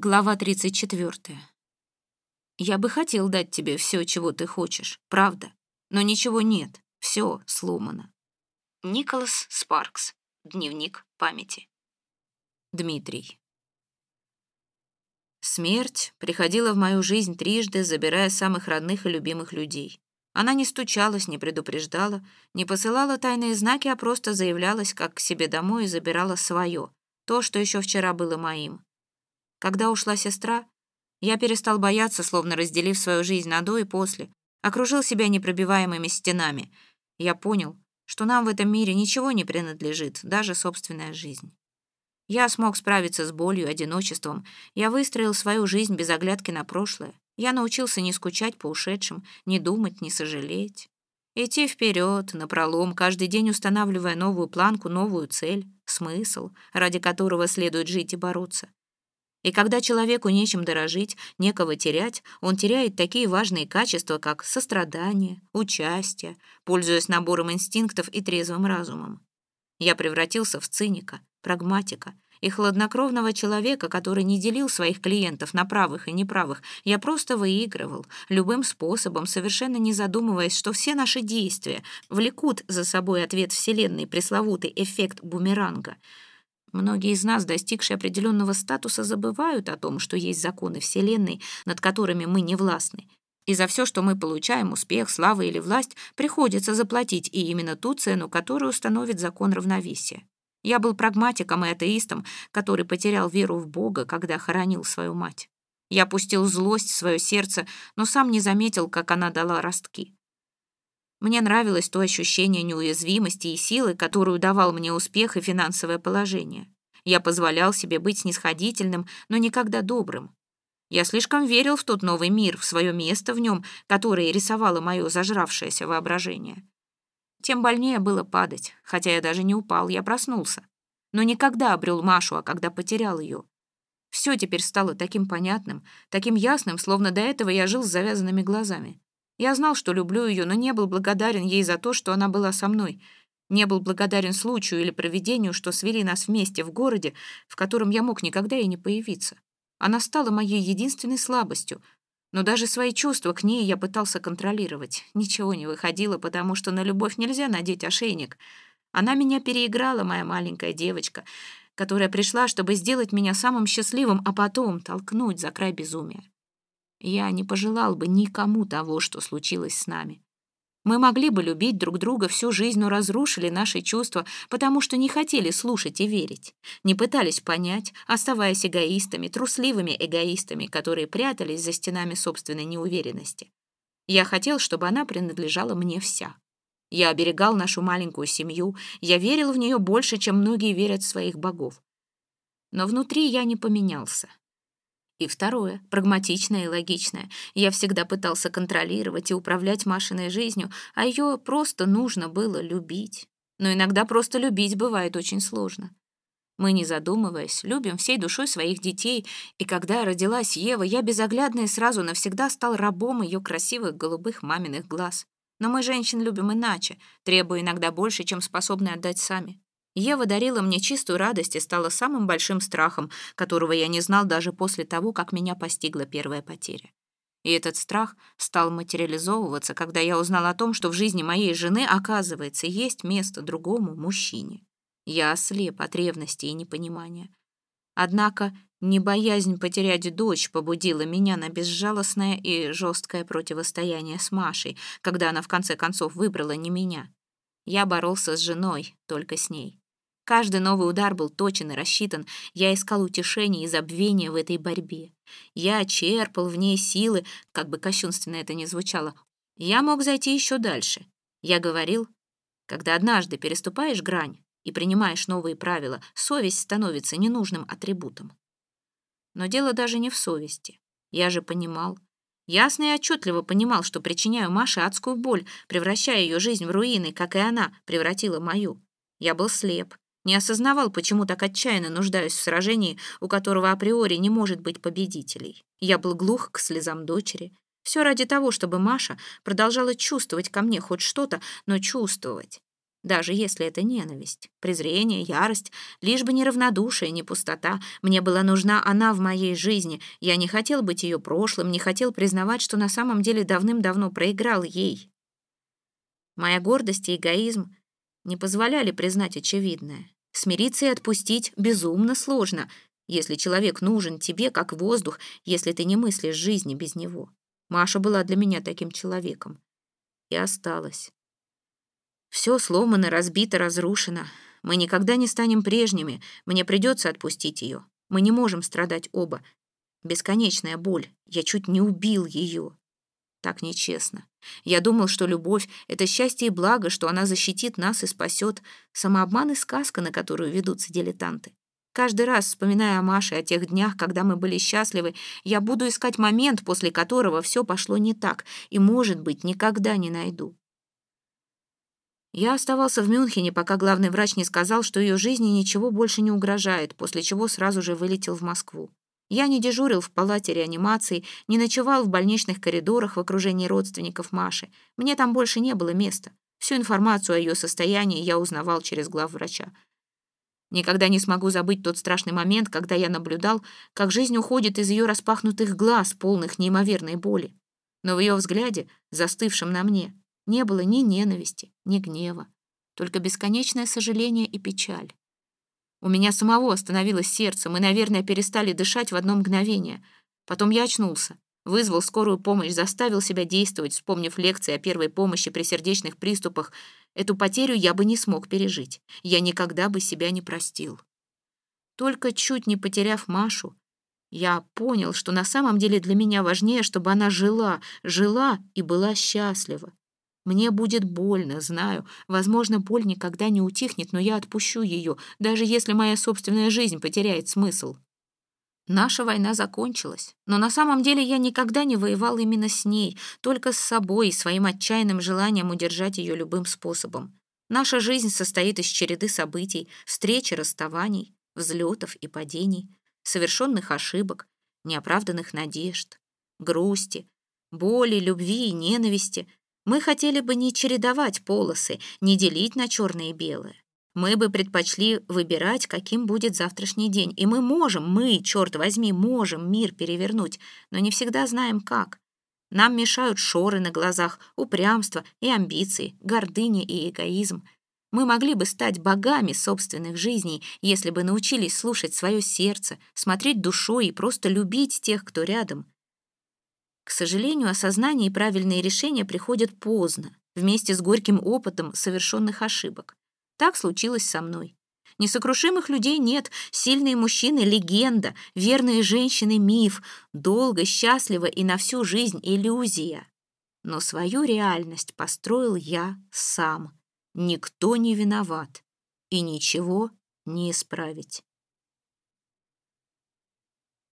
Глава 34. Я бы хотел дать тебе все, чего ты хочешь, правда, но ничего нет, все сломано. Николас Спаркс. Дневник памяти. Дмитрий. Смерть приходила в мою жизнь трижды, забирая самых родных и любимых людей. Она не стучалась, не предупреждала, не посылала тайные знаки, а просто заявлялась как к себе домой и забирала свое, то, что еще вчера было моим. Когда ушла сестра, я перестал бояться, словно разделив свою жизнь на до и после, окружил себя непробиваемыми стенами. Я понял, что нам в этом мире ничего не принадлежит, даже собственная жизнь. Я смог справиться с болью, одиночеством. Я выстроил свою жизнь без оглядки на прошлое. Я научился не скучать по ушедшим, не думать, не сожалеть. Идти вперед, напролом, каждый день устанавливая новую планку, новую цель, смысл, ради которого следует жить и бороться. И когда человеку нечем дорожить, некого терять, он теряет такие важные качества, как сострадание, участие, пользуясь набором инстинктов и трезвым разумом. Я превратился в циника, прагматика и хладнокровного человека, который не делил своих клиентов на правых и неправых. Я просто выигрывал, любым способом, совершенно не задумываясь, что все наши действия влекут за собой ответ Вселенной, пресловутый эффект бумеранга — Многие из нас, достигшие определенного статуса, забывают о том, что есть законы Вселенной, над которыми мы не властны. И за все, что мы получаем, успех, слава или власть, приходится заплатить и именно ту цену, которую установит закон равновесия. Я был прагматиком и атеистом, который потерял веру в Бога, когда хоронил свою мать. Я пустил злость в свое сердце, но сам не заметил, как она дала ростки. Мне нравилось то ощущение неуязвимости и силы, которую давал мне успех и финансовое положение. Я позволял себе быть снисходительным, но никогда добрым. Я слишком верил в тот новый мир, в свое место в нем, которое рисовало мое зажравшееся воображение. Тем больнее было падать, хотя я даже не упал, я проснулся. Но никогда обрел Машу, а когда потерял ее. Все теперь стало таким понятным, таким ясным, словно до этого я жил с завязанными глазами. Я знал, что люблю ее, но не был благодарен ей за то, что она была со мной. Не был благодарен случаю или проведению, что свели нас вместе в городе, в котором я мог никогда и не появиться. Она стала моей единственной слабостью, но даже свои чувства к ней я пытался контролировать. Ничего не выходило, потому что на любовь нельзя надеть ошейник. Она меня переиграла, моя маленькая девочка, которая пришла, чтобы сделать меня самым счастливым, а потом толкнуть за край безумия. Я не пожелал бы никому того, что случилось с нами. Мы могли бы любить друг друга всю жизнь, но разрушили наши чувства, потому что не хотели слушать и верить. Не пытались понять, оставаясь эгоистами, трусливыми эгоистами, которые прятались за стенами собственной неуверенности. Я хотел, чтобы она принадлежала мне вся. Я оберегал нашу маленькую семью, я верил в нее больше, чем многие верят в своих богов. Но внутри я не поменялся. И второе, прагматичное и логичное. Я всегда пытался контролировать и управлять Машиной жизнью, а ее просто нужно было любить. Но иногда просто любить бывает очень сложно. Мы, не задумываясь, любим всей душой своих детей, и когда родилась Ева, я безоглядно и сразу навсегда стал рабом ее красивых голубых маминых глаз. Но мы женщин любим иначе, требуя иногда больше, чем способны отдать сами. Ева дарила мне чистую радость и стала самым большим страхом, которого я не знал даже после того, как меня постигла первая потеря. И этот страх стал материализовываться, когда я узнал о том, что в жизни моей жены, оказывается, есть место другому мужчине. Я ослеп от ревности и непонимания. Однако не боязнь потерять дочь побудила меня на безжалостное и жесткое противостояние с Машей, когда она в конце концов выбрала не меня. Я боролся с женой, только с ней. Каждый новый удар был точен и рассчитан. Я искал утешения и забвения в этой борьбе. Я черпал в ней силы, как бы кощунственно это ни звучало. Я мог зайти еще дальше. Я говорил, когда однажды переступаешь грань и принимаешь новые правила, совесть становится ненужным атрибутом. Но дело даже не в совести. Я же понимал, Ясно и отчетливо понимал, что причиняю Маше адскую боль, превращая ее жизнь в руины, как и она превратила мою. Я был слеп, не осознавал, почему так отчаянно нуждаюсь в сражении, у которого априори не может быть победителей. Я был глух к слезам дочери. Все ради того, чтобы Маша продолжала чувствовать ко мне хоть что-то, но чувствовать. даже если это ненависть, презрение, ярость, лишь бы не равнодушие, не пустота. Мне была нужна она в моей жизни. Я не хотел быть ее прошлым, не хотел признавать, что на самом деле давным-давно проиграл ей. Моя гордость и эгоизм не позволяли признать очевидное. Смириться и отпустить безумно сложно, если человек нужен тебе, как воздух, если ты не мыслишь жизни без него. Маша была для меня таким человеком. И осталась. Все сломано, разбито, разрушено. Мы никогда не станем прежними. Мне придется отпустить ее. Мы не можем страдать оба. Бесконечная боль. Я чуть не убил ее. Так нечестно. Я думал, что любовь — это счастье и благо, что она защитит нас и спасет. Самообман и сказка, на которую ведутся дилетанты. Каждый раз, вспоминая о Маше, о тех днях, когда мы были счастливы, я буду искать момент, после которого все пошло не так, и, может быть, никогда не найду. Я оставался в Мюнхене, пока главный врач не сказал, что ее жизни ничего больше не угрожает, после чего сразу же вылетел в Москву. Я не дежурил в палате реанимации, не ночевал в больничных коридорах в окружении родственников Маши. Мне там больше не было места. Всю информацию о ее состоянии я узнавал через главврача. Никогда не смогу забыть тот страшный момент, когда я наблюдал, как жизнь уходит из ее распахнутых глаз, полных неимоверной боли. Но в ее взгляде, застывшем на мне, не было ни ненависти, ни гнева, только бесконечное сожаление и печаль. У меня самого остановилось сердце, мы, наверное, перестали дышать в одно мгновение. Потом я очнулся, вызвал скорую помощь, заставил себя действовать, вспомнив лекции о первой помощи при сердечных приступах. Эту потерю я бы не смог пережить. Я никогда бы себя не простил. Только чуть не потеряв Машу, я понял, что на самом деле для меня важнее, чтобы она жила, жила и была счастлива. Мне будет больно, знаю. Возможно, боль никогда не утихнет, но я отпущу ее, даже если моя собственная жизнь потеряет смысл. Наша война закончилась, но на самом деле я никогда не воевал именно с ней, только с собой и своим отчаянным желанием удержать ее любым способом. Наша жизнь состоит из череды событий, встреч и расставаний, взлетов и падений, совершенных ошибок, неоправданных надежд, грусти, боли, любви и ненависти, мы хотели бы не чередовать полосы, не делить на черное и белое. Мы бы предпочли выбирать, каким будет завтрашний день. И мы можем, мы, черт возьми, можем мир перевернуть, но не всегда знаем как. Нам мешают шоры на глазах, упрямство и амбиции, гордыня и эгоизм. Мы могли бы стать богами собственных жизней, если бы научились слушать свое сердце, смотреть душой и просто любить тех, кто рядом. К сожалению, осознание и правильные решения приходят поздно, вместе с горьким опытом совершенных ошибок. Так случилось со мной. Несокрушимых людей нет, сильные мужчины — легенда, верные женщины — миф, долго, счастливо и на всю жизнь — иллюзия. Но свою реальность построил я сам. Никто не виноват, и ничего не исправить.